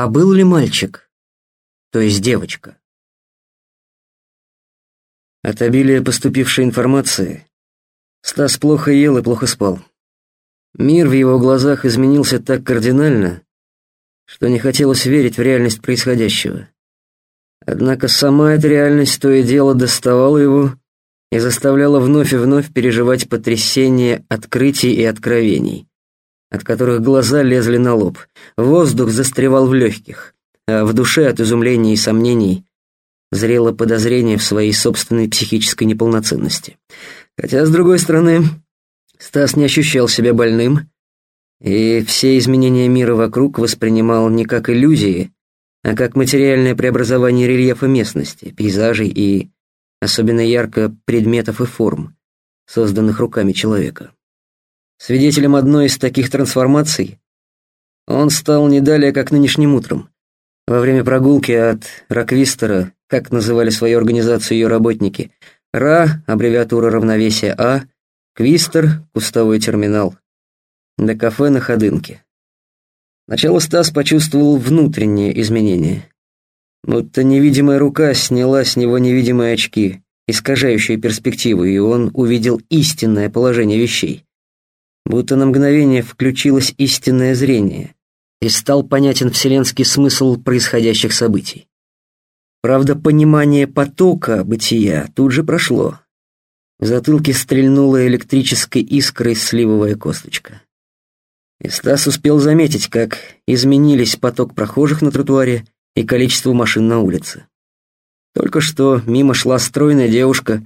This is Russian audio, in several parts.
А был ли мальчик? То есть девочка? От обилия поступившей информации Стас плохо ел и плохо спал. Мир в его глазах изменился так кардинально, что не хотелось верить в реальность происходящего. Однако сама эта реальность то и дело доставала его и заставляла вновь и вновь переживать потрясение открытий и откровений, от которых глаза лезли на лоб, воздух застревал в легких, а в душе от изумления и сомнений зрело подозрение в своей собственной психической неполноценности. Хотя, с другой стороны, Стас не ощущал себя больным, и все изменения мира вокруг воспринимал не как иллюзии, а как материальное преобразование рельефа местности, пейзажей и, особенно ярко, предметов и форм, созданных руками человека. Свидетелем одной из таких трансформаций он стал не далее, как нынешним утром, во время прогулки от Роквистера, как называли свою организацию ее работники, РА, аббревиатура равновесия А, Квистер, кустовой терминал, до кафе на Ходынке. Сначала Стас почувствовал внутренние изменения. Будто невидимая рука сняла с него невидимые очки, искажающие перспективу, и он увидел истинное положение вещей. Будто на мгновение включилось истинное зрение, и стал понятен вселенский смысл происходящих событий. Правда, понимание потока бытия тут же прошло. В затылке стрельнула электрической искрой сливовая косточка. И Стас успел заметить, как изменились поток прохожих на тротуаре и количество машин на улице. Только что мимо шла стройная девушка,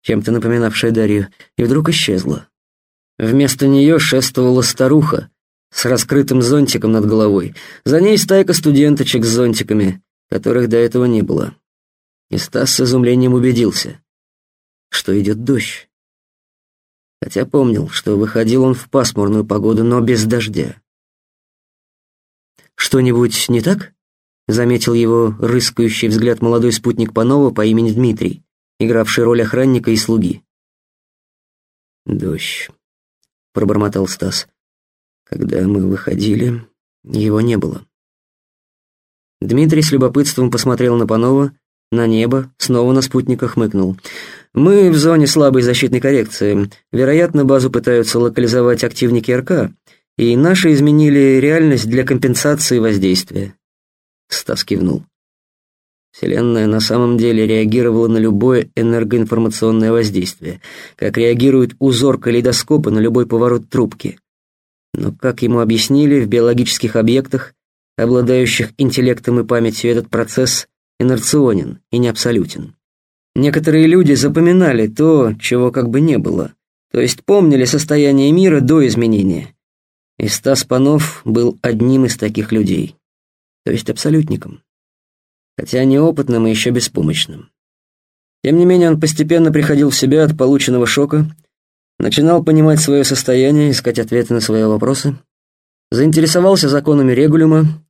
чем-то напоминавшая Дарью, и вдруг исчезла. Вместо нее шествовала старуха с раскрытым зонтиком над головой. За ней стайка студенточек с зонтиками, которых до этого не было. И Стас с изумлением убедился, что идет дождь хотя помнил, что выходил он в пасмурную погоду, но без дождя. «Что-нибудь не так?» — заметил его рыскающий взгляд молодой спутник Панова по имени Дмитрий, игравший роль охранника и слуги. «Дождь», — пробормотал Стас. «Когда мы выходили, его не было». Дмитрий с любопытством посмотрел на Панова, на небо, снова на спутника хмыкнул. «Мы в зоне слабой защитной коррекции. Вероятно, базу пытаются локализовать активники РК, и наши изменили реальность для компенсации воздействия». Стас кивнул. Вселенная на самом деле реагировала на любое энергоинформационное воздействие, как реагирует узор калейдоскопа на любой поворот трубки. Но, как ему объяснили, в биологических объектах, обладающих интеллектом и памятью, этот процесс инерционен и не абсолютен. Некоторые люди запоминали то, чего как бы не было, то есть помнили состояние мира до изменения. И Стас Панов был одним из таких людей, то есть абсолютником, хотя неопытным и еще беспомощным. Тем не менее, он постепенно приходил в себя от полученного шока, начинал понимать свое состояние, искать ответы на свои вопросы, заинтересовался законами регулюма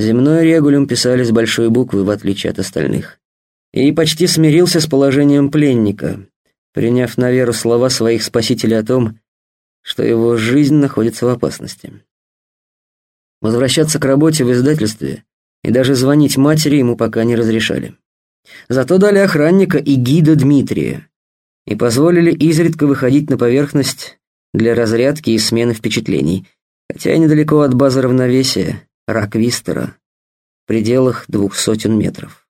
Земной регулюм писали с большой буквы, в отличие от остальных. И почти смирился с положением пленника, приняв на веру слова своих спасителей о том, что его жизнь находится в опасности. Возвращаться к работе в издательстве и даже звонить матери ему пока не разрешали. Зато дали охранника и гида Дмитрия и позволили изредка выходить на поверхность для разрядки и смены впечатлений, хотя и недалеко от базы равновесия, Раквистера в пределах двух сотен метров.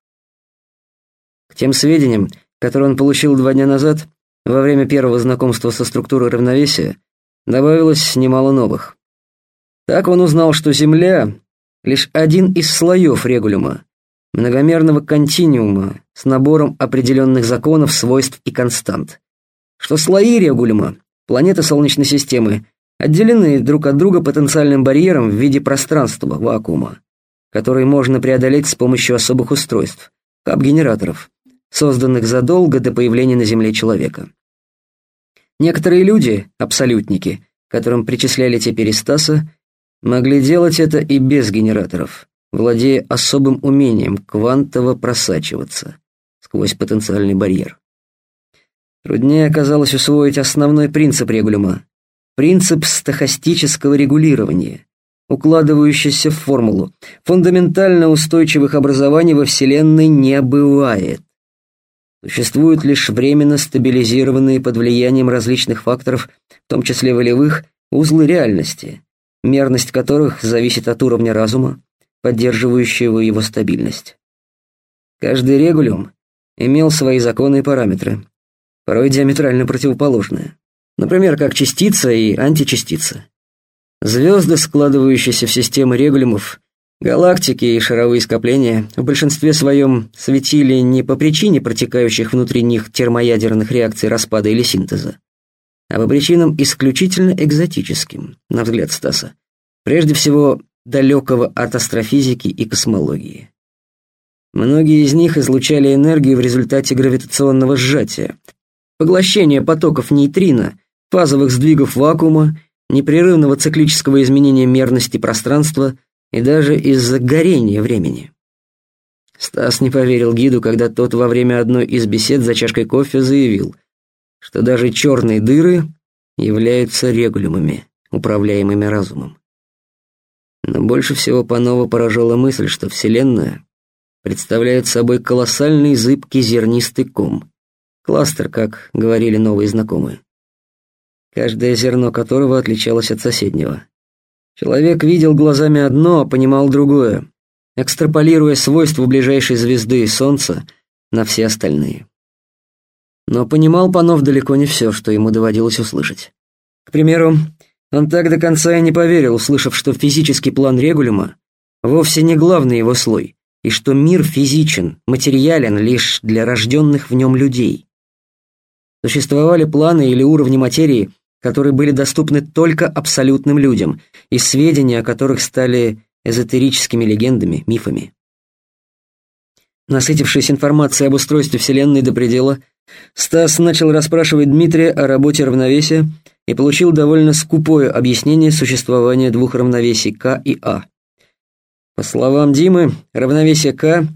К тем сведениям, которые он получил два дня назад, во время первого знакомства со структурой равновесия, добавилось немало новых. Так он узнал, что Земля — лишь один из слоев регулюма, многомерного континуума с набором определенных законов, свойств и констант, что слои регулюма, планеты Солнечной системы, отделены друг от друга потенциальным барьером в виде пространства, вакуума, который можно преодолеть с помощью особых устройств, кап-генераторов, созданных задолго до появления на Земле человека. Некоторые люди, абсолютники, которым причисляли теперь Стаса, могли делать это и без генераторов, владея особым умением квантово просачиваться сквозь потенциальный барьер. Труднее оказалось усвоить основной принцип регулюма Принцип стохастического регулирования, укладывающийся в формулу. Фундаментально устойчивых образований во Вселенной не бывает. Существуют лишь временно стабилизированные под влиянием различных факторов, в том числе волевых, узлы реальности, мерность которых зависит от уровня разума, поддерживающего его стабильность. Каждый регулиум имел свои законы и параметры, порой диаметрально противоположные. Например, как частица и античастица. Звезды, складывающиеся в системы регулиумов, галактики и шаровые скопления в большинстве своем светили не по причине протекающих внутри них термоядерных реакций распада или синтеза, а по причинам исключительно экзотическим, на взгляд Стаса. Прежде всего, далекого от астрофизики и космологии. Многие из них излучали энергию в результате гравитационного сжатия, поглощения потоков нейтрино, фазовых сдвигов вакуума, непрерывного циклического изменения мерности пространства и даже из-за горения времени. Стас не поверил гиду, когда тот во время одной из бесед за чашкой кофе заявил, что даже черные дыры являются регулюмами, управляемыми разумом. Но больше всего Панова поражала мысль, что Вселенная представляет собой колоссальный зыбкий зернистый ком, кластер, как говорили новые знакомые, каждое зерно которого отличалось от соседнего. Человек видел глазами одно, а понимал другое, экстраполируя свойства ближайшей звезды и Солнца на все остальные. Но понимал Панов далеко не все, что ему доводилось услышать. К примеру, он так до конца и не поверил, услышав, что физический план регулюма вовсе не главный его слой, и что мир физичен, материален лишь для рожденных в нем людей. Существовали планы или уровни материи, которые были доступны только абсолютным людям, и сведения о которых стали эзотерическими легендами, мифами. Насытившись информацией об устройстве Вселенной до предела, Стас начал расспрашивать Дмитрия о работе равновесия и получил довольно скупое объяснение существования двух равновесий К и А. По словам Димы, равновесие К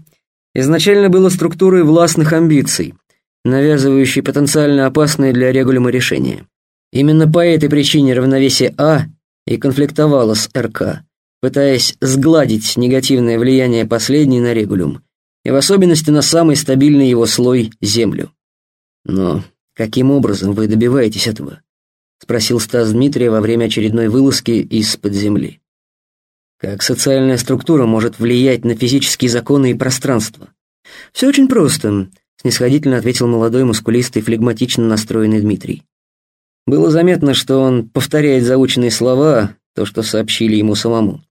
изначально было структурой властных амбиций, навязывающей потенциально опасные для регулима решения. Именно по этой причине равновесие А и конфликтовало с РК, пытаясь сгладить негативное влияние последней на регулюм, и в особенности на самый стабильный его слой – Землю. Но каким образом вы добиваетесь этого? спросил Стас Дмитрия во время очередной вылазки из-под земли. Как социальная структура может влиять на физические законы и пространство? Все очень просто, снисходительно ответил молодой, мускулистый, флегматично настроенный Дмитрий. Было заметно, что он повторяет заученные слова, то, что сообщили ему самому.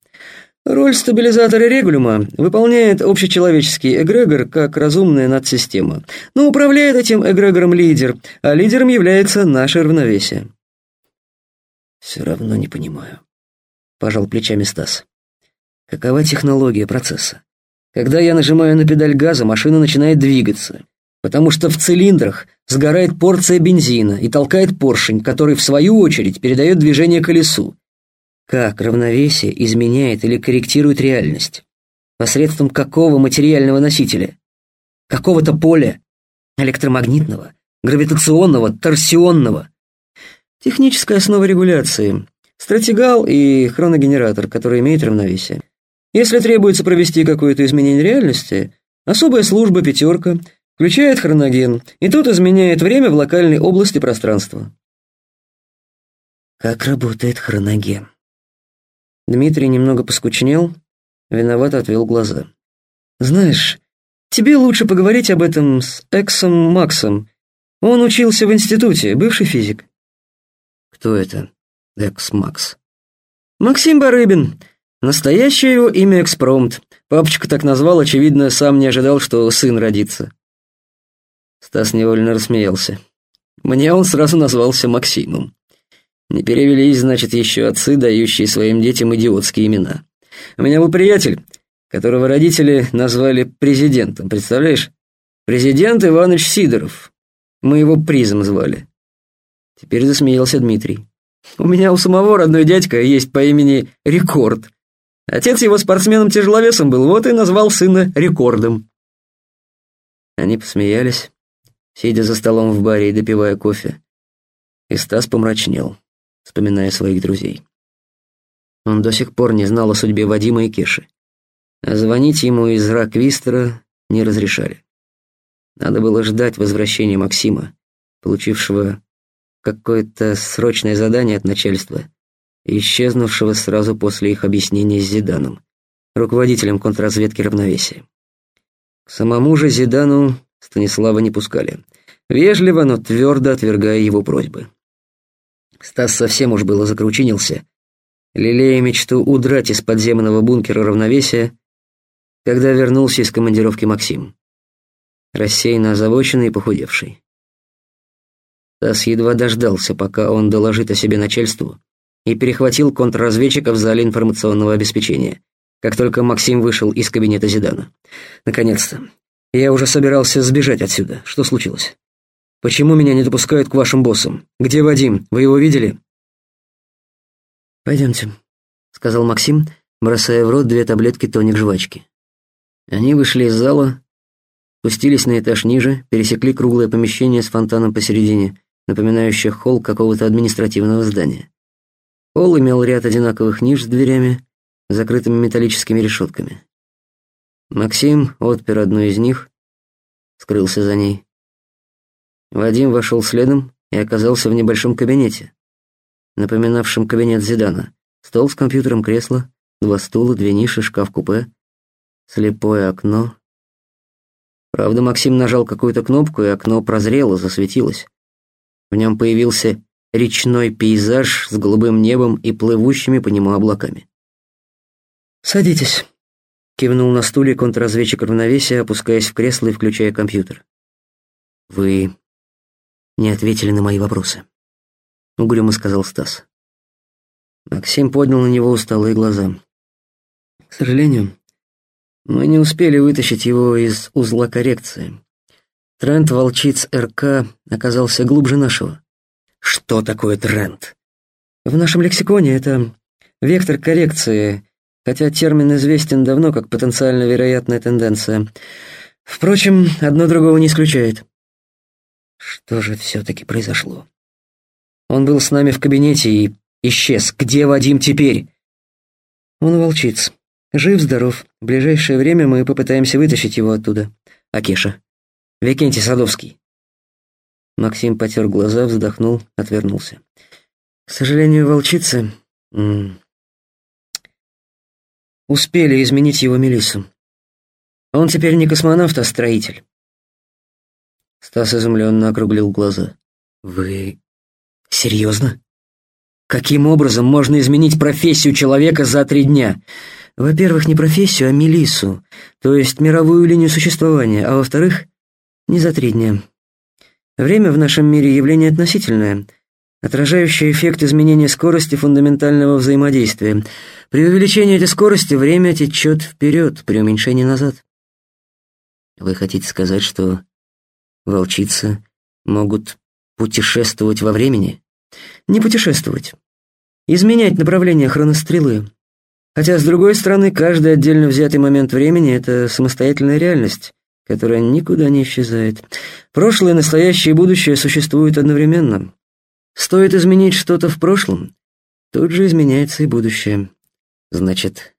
Роль стабилизатора регулюма выполняет общечеловеческий эгрегор как разумная надсистема, но управляет этим эгрегором лидер, а лидером является наше равновесие. «Все равно не понимаю», — пожал плечами Стас. «Какова технология процесса? Когда я нажимаю на педаль газа, машина начинает двигаться, потому что в цилиндрах сгорает порция бензина и толкает поршень, который, в свою очередь, передает движение колесу. Как равновесие изменяет или корректирует реальность? Посредством какого материального носителя? Какого-то поля? Электромагнитного? Гравитационного? Торсионного? Техническая основа регуляции. Стратегал и хроногенератор, который имеет равновесие. Если требуется провести какое-то изменение реальности, особая служба «пятерка» включает хроноген, и тот изменяет время в локальной области пространства. Как работает хроноген? Дмитрий немного поскучнел, виновато отвел глаза. «Знаешь, тебе лучше поговорить об этом с Эксом Максом. Он учился в институте, бывший физик». Кто это? Экс-Макс. Максим Барыбин. Настоящее его имя Экспромт. Папочка так назвал, очевидно, сам не ожидал, что сын родится. Стас невольно рассмеялся. Мне он сразу назвался Максимом. Не перевелись, значит, еще отцы, дающие своим детям идиотские имена. У меня был приятель, которого родители назвали президентом, представляешь? Президент Иванович Сидоров. Мы его призом звали. Теперь засмеялся Дмитрий. «У меня у самого родной дядька есть по имени Рекорд. Отец его спортсменом-тяжеловесом был, вот и назвал сына Рекордом». Они посмеялись, сидя за столом в баре и допивая кофе. И Стас помрачнел, вспоминая своих друзей. Он до сих пор не знал о судьбе Вадима и Кеши. А звонить ему из Раквистера не разрешали. Надо было ждать возвращения Максима, получившего какое-то срочное задание от начальства, исчезнувшего сразу после их объяснения с Зиданом, руководителем контрразведки равновесия. К самому же Зидану Станислава не пускали, вежливо, но твердо отвергая его просьбы. Стас совсем уж было закручинился, лелея мечту удрать из подземного бункера равновесия, когда вернулся из командировки Максим, рассеянно озабоченный и похудевший. Стас едва дождался, пока он доложит о себе начальству, и перехватил контрразведчика в зале информационного обеспечения, как только Максим вышел из кабинета Зидана. «Наконец-то. Я уже собирался сбежать отсюда. Что случилось? Почему меня не допускают к вашим боссам? Где Вадим? Вы его видели?» «Пойдемте», — сказал Максим, бросая в рот две таблетки тоник жвачки. Они вышли из зала, спустились на этаж ниже, пересекли круглое помещение с фонтаном посередине, напоминающее холл какого-то административного здания. Холл имел ряд одинаковых ниш с дверями, закрытыми металлическими решетками. Максим отпер одну из них, скрылся за ней. Вадим вошел следом и оказался в небольшом кабинете, напоминавшем кабинет Зидана. Стол с компьютером, кресло, два стула, две ниши, шкаф-купе, слепое окно. Правда, Максим нажал какую-то кнопку, и окно прозрело, засветилось. В нем появился речной пейзаж с голубым небом и плывущими по нему облаками. «Садитесь», — кивнул на стуле контрразведчик равновесия, опускаясь в кресло и включая компьютер. «Вы не ответили на мои вопросы», — угрюмо сказал Стас. Максим поднял на него усталые глаза. «К сожалению, мы не успели вытащить его из узла коррекции. Тренд волчиц РК оказался глубже нашего. Что такое тренд? В нашем лексиконе это вектор коррекции, хотя термин известен давно как потенциально вероятная тенденция. Впрочем, одно другого не исключает. Что же все-таки произошло? Он был с нами в кабинете и исчез. Где Вадим теперь? Он волчиц. Жив-здоров. В ближайшее время мы попытаемся вытащить его оттуда. А Кеша? Викентий Садовский. Максим потер глаза, вздохнул, отвернулся. К сожалению, волчицы успели изменить его Мелиссу. Он теперь не космонавт, а строитель. Стас изумленно округлил глаза. «Вы серьезно? Каким образом можно изменить профессию человека за три дня?» Во-первых, не профессию, а Мелиссу, то есть мировую линию существования, а во-вторых, не за три дня. Время в нашем мире явление относительное, отражающее эффект изменения скорости фундаментального взаимодействия. При увеличении этой скорости время течет вперед, при уменьшении назад. Вы хотите сказать, что волчицы могут путешествовать во времени? Не путешествовать. Изменять направление хронострелы. Хотя, с другой стороны, каждый отдельно взятый момент времени — это самостоятельная реальность, которая никуда не исчезает. Прошлое, настоящее и будущее существуют одновременно. Стоит изменить что-то в прошлом, тут же изменяется и будущее. Значит,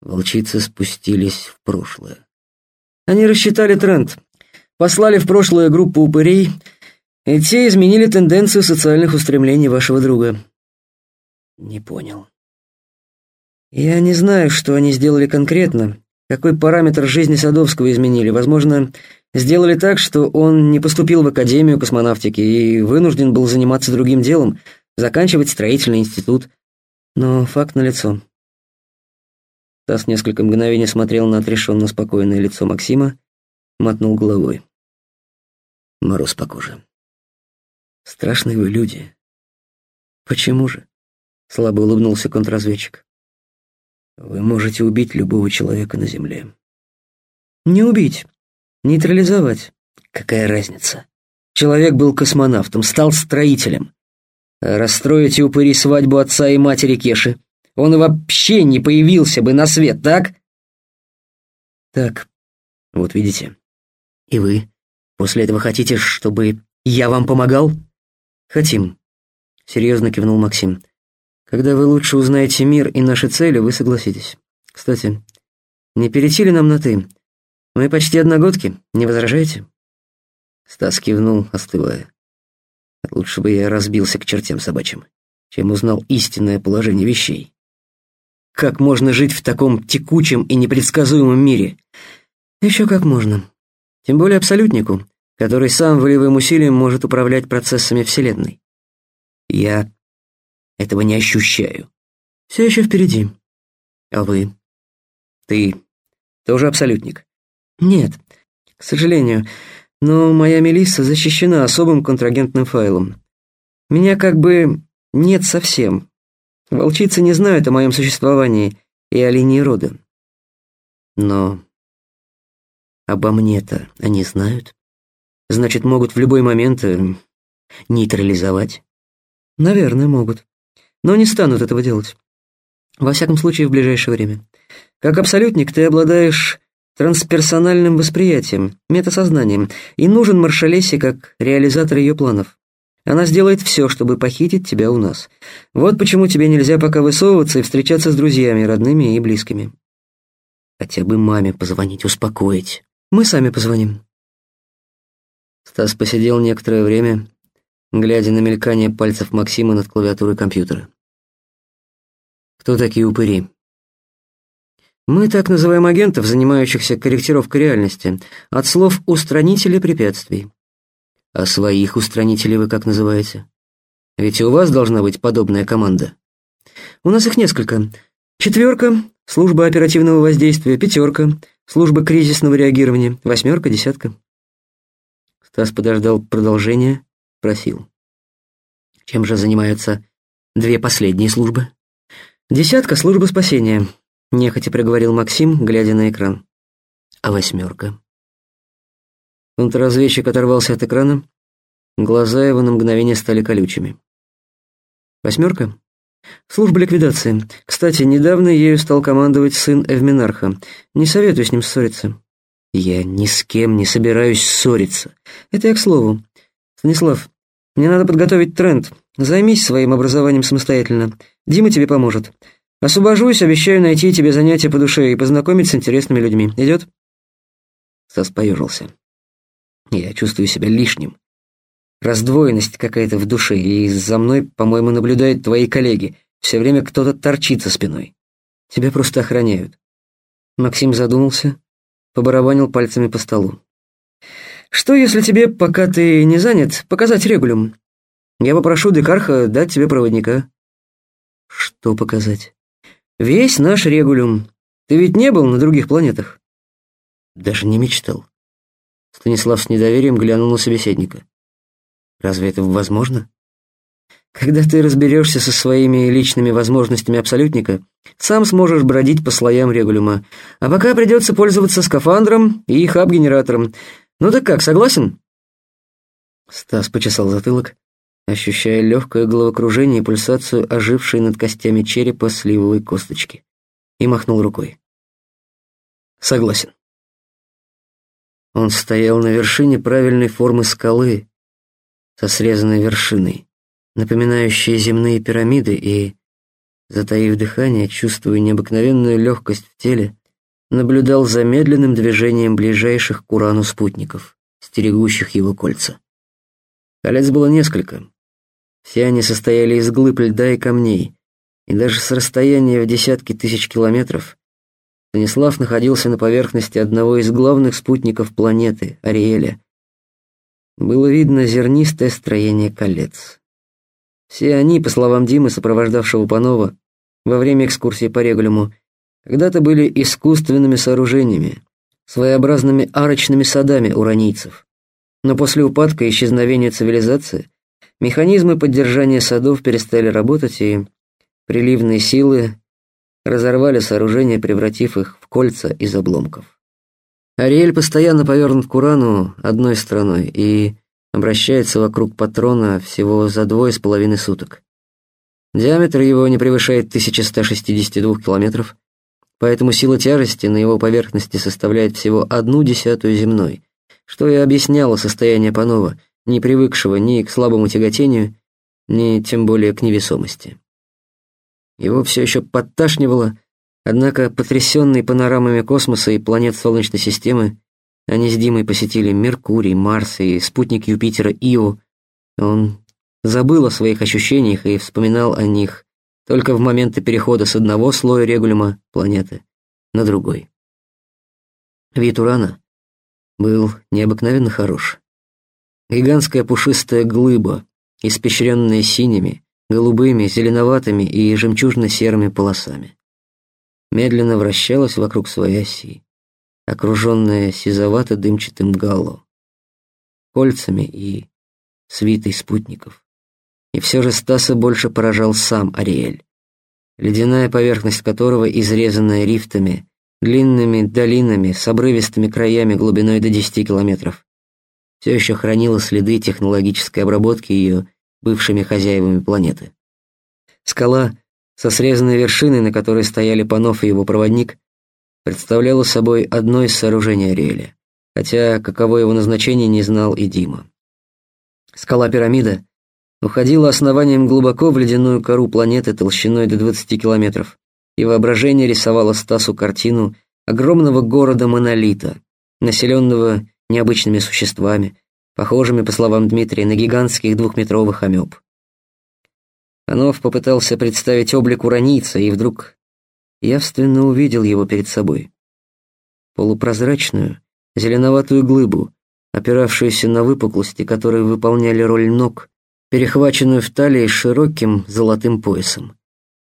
волчицы спустились в прошлое. Они рассчитали тренд, послали в прошлое группу упырей, и те изменили тенденцию социальных устремлений вашего друга. Не понял. Я не знаю, что они сделали конкретно, какой параметр жизни Садовского изменили. Возможно, сделали так, что он не поступил в Академию космонавтики и вынужден был заниматься другим делом, заканчивать строительный институт. Но факт налицо. Тасс несколько мгновений смотрел на отрешенно спокойное лицо Максима, мотнул головой. Мороз по коже. Страшные вы люди. Почему же? Слабо улыбнулся контрразведчик. Вы можете убить любого человека на Земле. Не убить, нейтрализовать. Какая разница? Человек был космонавтом, стал строителем. расстроите упыри свадьбу отца и матери Кеши. Он вообще не появился бы на свет, так? Так, вот видите. И вы после этого хотите, чтобы я вам помогал? Хотим, серьезно кивнул Максим. Когда вы лучше узнаете мир и наши цели, вы согласитесь. Кстати, не перейти ли нам на «ты»? Мы почти одногодки, не возражаете?» Стас кивнул, остывая. Лучше бы я разбился к чертям собачьим, чем узнал истинное положение вещей. Как можно жить в таком текучем и непредсказуемом мире? Еще как можно. Тем более абсолютнику, который сам волевым усилием может управлять процессами Вселенной. Я этого не ощущаю. Все еще впереди. А вы? Ты тоже абсолютник? Нет, к сожалению, но моя Мелисса защищена особым контрагентным файлом. Меня как бы нет совсем. Волчицы не знают о моем существовании и о линии рода. Но обо мне-то они знают. Значит, могут в любой момент э, нейтрализовать. Наверное, могут. Но не станут этого делать. Во всяком случае, в ближайшее время. Как абсолютник ты обладаешь трансперсональным восприятием, метасознанием, и нужен Маршалесе как реализатор ее планов. Она сделает все, чтобы похитить тебя у нас. Вот почему тебе нельзя пока высовываться и встречаться с друзьями, родными и близкими. Хотя бы маме позвонить, успокоить. Мы сами позвоним. Стас посидел некоторое время, глядя на мелькание пальцев Максима над клавиатурой компьютера. Кто такие упыри? Мы так называем агентов, занимающихся корректировкой реальности, от слов «устранители препятствий». А своих устранителей вы как называете? Ведь и у вас должна быть подобная команда. У нас их несколько. Четверка — служба оперативного воздействия, пятерка — служба кризисного реагирования, восьмерка, десятка. Стас подождал продолжения, просил. Чем же занимаются две последние службы? Десятка — служба спасения, нехотя проговорил Максим, глядя на экран. А восьмерка? Контрразведчик оторвался от экрана. Глаза его на мгновение стали колючими. «Восьмерка?» «Служба ликвидации. Кстати, недавно ею стал командовать сын Эвминарха. Не советую с ним ссориться». «Я ни с кем не собираюсь ссориться. Это я к слову. Станислав, мне надо подготовить тренд. Займись своим образованием самостоятельно. Дима тебе поможет. Освобожусь, обещаю найти тебе занятия по душе и познакомить с интересными людьми. Идет?» Стас поежился. Я чувствую себя лишним. Раздвоенность какая-то в душе, и за мной, по-моему, наблюдают твои коллеги. Все время кто-то торчит за спиной. Тебя просто охраняют. Максим задумался, побарабанил пальцами по столу. Что, если тебе, пока ты не занят, показать регулюм? Я попрошу Декарха дать тебе проводника. Что показать? Весь наш регулюм. Ты ведь не был на других планетах? Даже не мечтал. Станислав с недоверием глянул на собеседника. «Разве это возможно?» «Когда ты разберешься со своими личными возможностями абсолютника, сам сможешь бродить по слоям регулюма, а пока придется пользоваться скафандром и хаб-генератором. Ну так как, согласен?» Стас почесал затылок, ощущая легкое головокружение и пульсацию ожившей над костями черепа сливовой косточки, и махнул рукой. «Согласен». Он стоял на вершине правильной формы скалы со срезанной вершиной, напоминающей земные пирамиды, и, затаив дыхание, чувствуя необыкновенную легкость в теле, наблюдал за медленным движением ближайших к Урану спутников, стерегущих его кольца. Колец было несколько. Все они состояли из глыб льда и камней, и даже с расстояния в десятки тысяч километров Станислав находился на поверхности одного из главных спутников планеты, Ариэля. Было видно зернистое строение колец. Все они, по словам Димы, сопровождавшего Панова, во время экскурсии по Регулюму, когда-то были искусственными сооружениями, своеобразными арочными садами уранийцев. Но после упадка и исчезновения цивилизации механизмы поддержания садов перестали работать, и приливные силы разорвали сооружение, превратив их в кольца из обломков. Ариэль постоянно повернут к Урану одной стороной и обращается вокруг патрона всего за двое с половиной суток. Диаметр его не превышает 1162 километров, поэтому сила тяжести на его поверхности составляет всего одну десятую земной, что и объясняло состояние Панова, не привыкшего ни к слабому тяготению, ни тем более к невесомости. Его все еще подташнивало, однако, потрясенный панорамами космоса и планет Солнечной системы, они с Димой посетили Меркурий, Марс и спутник Юпитера Ио. Он забыл о своих ощущениях и вспоминал о них только в моменты перехода с одного слоя регулюма планеты на другой. Вид Урана был необыкновенно хорош. Гигантская пушистая глыба, испещренная синими, голубыми, зеленоватыми и жемчужно-серыми полосами. Медленно вращалась вокруг своей оси, окруженная сизовато-дымчатым гало, кольцами и свитой спутников. И все же Стаса больше поражал сам Ариэль, ледяная поверхность которого, изрезанная рифтами, длинными долинами с обрывистыми краями глубиной до 10 километров, все еще хранила следы технологической обработки ее бывшими хозяевами планеты. Скала со срезанной вершиной, на которой стояли Панов и его проводник, представляла собой одно из сооружений Ариэля, хотя каково его назначение не знал и Дима. Скала-пирамида уходила основанием глубоко в ледяную кору планеты толщиной до 20 километров, и воображение рисовало Стасу картину огромного города-монолита, населенного необычными существами, похожими, по словам Дмитрия, на гигантских двухметровых амеб. Анов попытался представить облик уранийца, и вдруг явственно увидел его перед собой. Полупрозрачную, зеленоватую глыбу, опиравшуюся на выпуклости, которые выполняли роль ног, перехваченную в талии широким золотым поясом.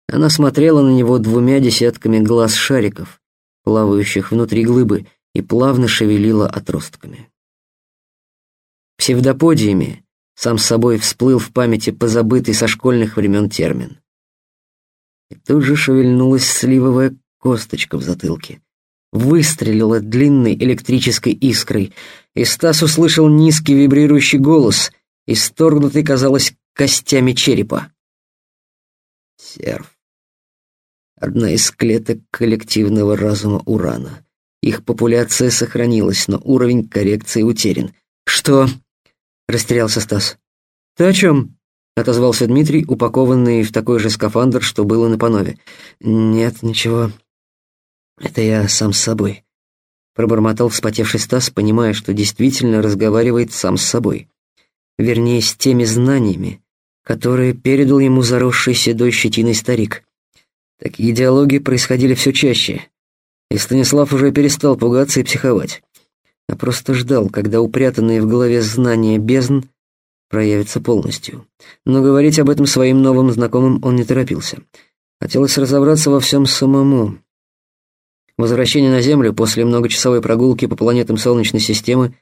Она смотрела на него двумя десятками глаз-шариков, плавающих внутри глыбы, и плавно шевелила отростками. Псевдоподиями сам собой всплыл в памяти позабытый со школьных времен термин. И тут же шевельнулась сливовая косточка в затылке. Выстрелила длинной электрической искрой, и Стас услышал низкий вибрирующий голос, исторгнутый, казалось, костями черепа. Серв одна из клеток коллективного разума Урана. Их популяция сохранилась, но уровень коррекции утерян. «Что?» — растерялся Стас. «Ты о чем?» — отозвался Дмитрий, упакованный в такой же скафандр, что было на Панове. «Нет, ничего. Это я сам с собой», — пробормотал вспотевший Стас, понимая, что действительно разговаривает сам с собой. Вернее, с теми знаниями, которые передал ему заросший седой щетиной старик. Такие диалоги происходили все чаще, и Станислав уже перестал пугаться и психовать, а просто ждал, когда упрятанные в голове знания бездн проявятся полностью. Но говорить об этом своим новым знакомым он не торопился. Хотелось разобраться во всем самому. Возвращение на Землю после многочасовой прогулки по планетам Солнечной системы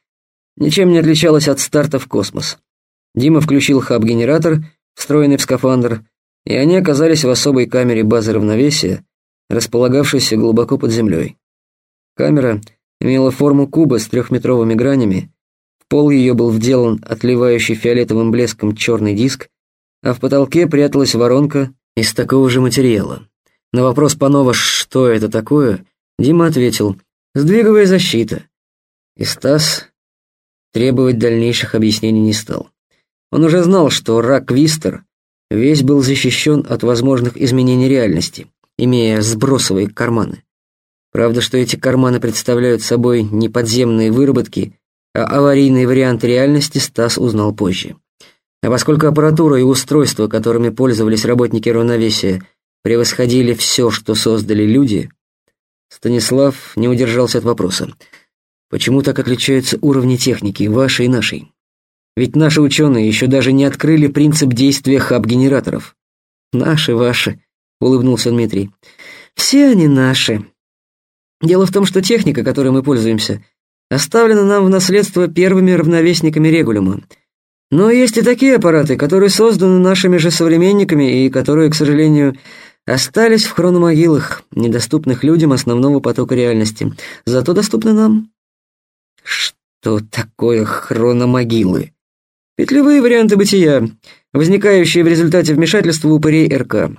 ничем не отличалось от старта в космос. Дима включил хаб-генератор, встроенный в скафандр, и они оказались в особой камере базы равновесия, располагавшейся глубоко под землей. Камера имела форму куба с трехметровыми гранями, в пол ее был вделан отливающий фиолетовым блеском черный диск, а в потолке пряталась воронка из такого же материала. На вопрос Панова «что это такое?» Дима ответил «сдвиговая защита». И Стас требовать дальнейших объяснений не стал. Он уже знал, что рак Вистер весь был защищен от возможных изменений реальности, имея сбросовые карманы. Правда, что эти карманы представляют собой не подземные выработки, а аварийные варианты реальности Стас узнал позже. А поскольку аппаратура и устройства, которыми пользовались работники равновесия, превосходили все, что создали люди, Станислав не удержался от вопроса. Почему так отличаются уровни техники, вашей и нашей? Ведь наши ученые еще даже не открыли принцип действия хаб-генераторов. Наши, ваши, улыбнулся Дмитрий. Все они наши. Дело в том, что техника, которой мы пользуемся, оставлена нам в наследство первыми равновесниками регулюма. Но есть и такие аппараты, которые созданы нашими же современниками и которые, к сожалению, остались в хрономогилах, недоступных людям основного потока реальности, зато доступны нам. Что такое хрономогилы? Петлевые варианты бытия, возникающие в результате вмешательства упырей РК.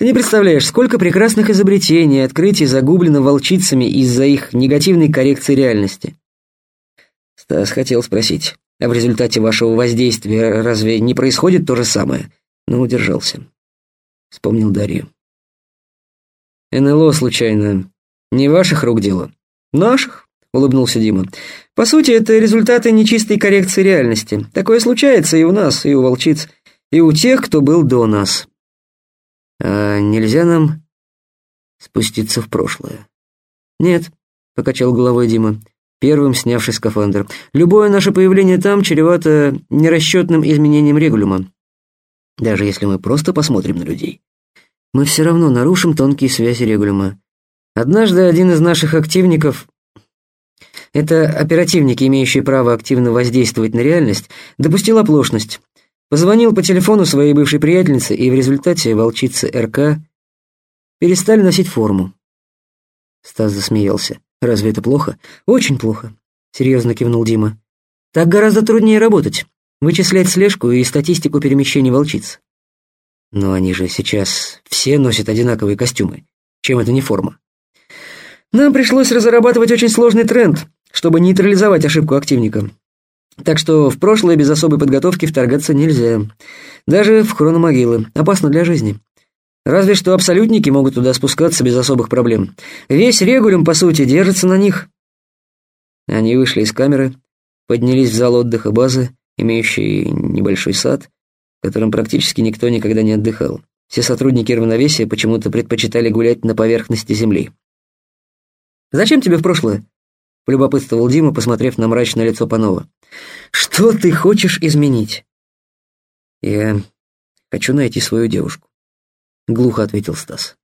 Ты не представляешь, сколько прекрасных изобретений и открытий загублено волчицами из-за их негативной коррекции реальности. Стас хотел спросить, а в результате вашего воздействия разве не происходит то же самое? Но удержался. Вспомнил Дарью. НЛО, случайно, не ваших рук дело?» «Наших», — улыбнулся Дима. «По сути, это результаты нечистой коррекции реальности. Такое случается и у нас, и у волчиц, и у тех, кто был до нас». «А нельзя нам спуститься в прошлое?» «Нет», — покачал головой Дима, первым снявший скафандр. «Любое наше появление там чревато нерасчетным изменением регулюма. Даже если мы просто посмотрим на людей, мы все равно нарушим тонкие связи регулюма. Однажды один из наших активников, это оперативники, имеющие право активно воздействовать на реальность, допустил оплошность. Позвонил по телефону своей бывшей приятельнице, и в результате волчицы РК перестали носить форму. Стас засмеялся. «Разве это плохо?» «Очень плохо», — серьезно кивнул Дима. «Так гораздо труднее работать, вычислять слежку и статистику перемещений волчиц». «Но они же сейчас все носят одинаковые костюмы. Чем это не форма?» «Нам пришлось разрабатывать очень сложный тренд, чтобы нейтрализовать ошибку активника. Так что в прошлое без особой подготовки вторгаться нельзя. Даже в хрономогилы. Опасно для жизни. Разве что абсолютники могут туда спускаться без особых проблем. Весь регулюм, по сути, держится на них. Они вышли из камеры, поднялись в зал отдыха базы, имеющий небольшой сад, в котором практически никто никогда не отдыхал. Все сотрудники равновесия почему-то предпочитали гулять на поверхности земли. «Зачем тебе в прошлое?» — полюбопытствовал Дима, посмотрев на мрачное лицо Панова. «Что ты хочешь изменить?» «Я хочу найти свою девушку» глухо ответил Стас.